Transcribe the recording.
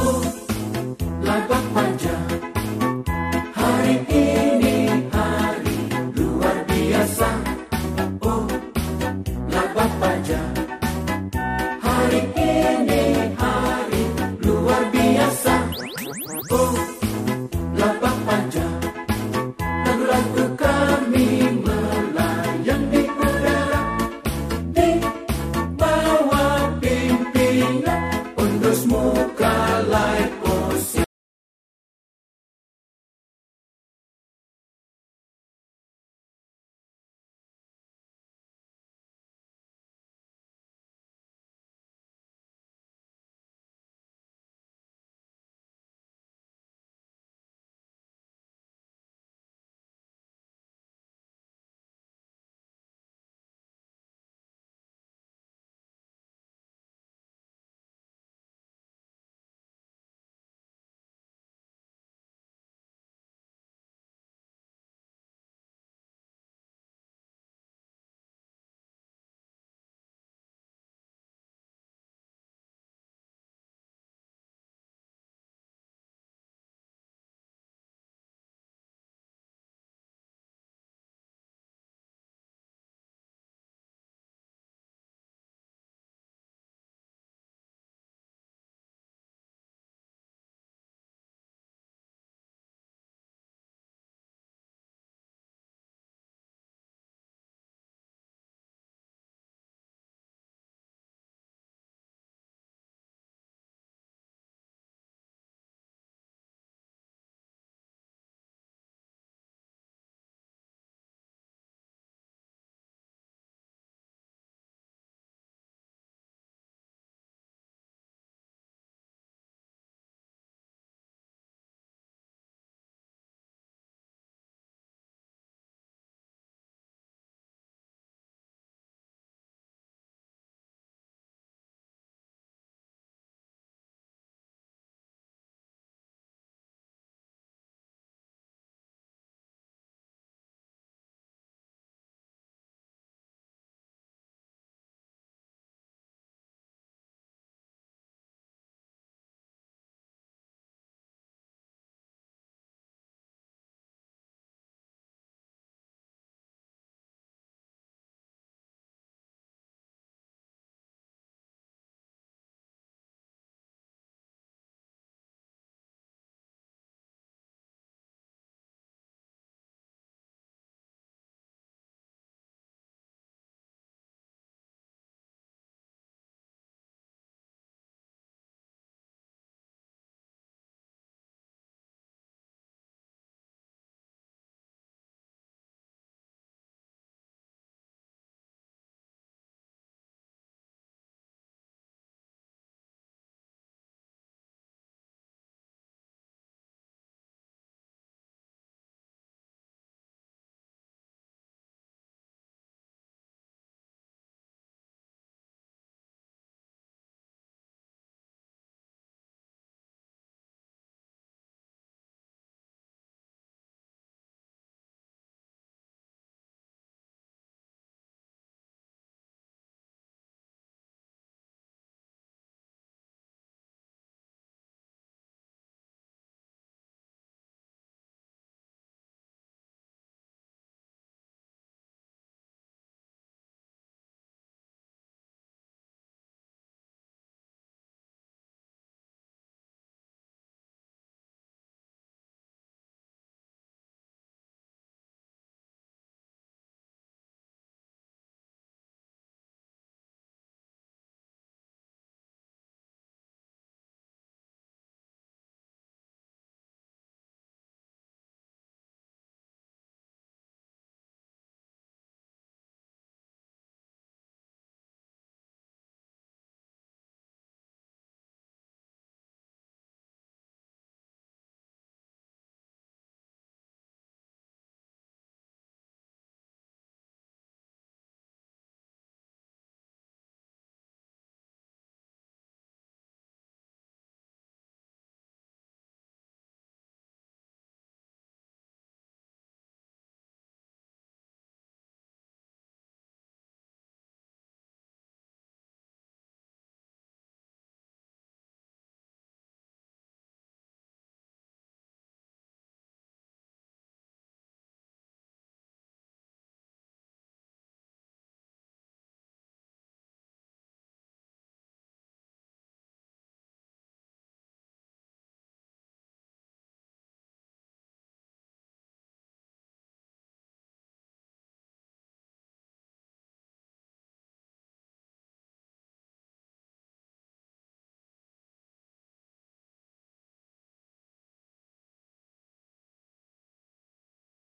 Oh, like? apa aja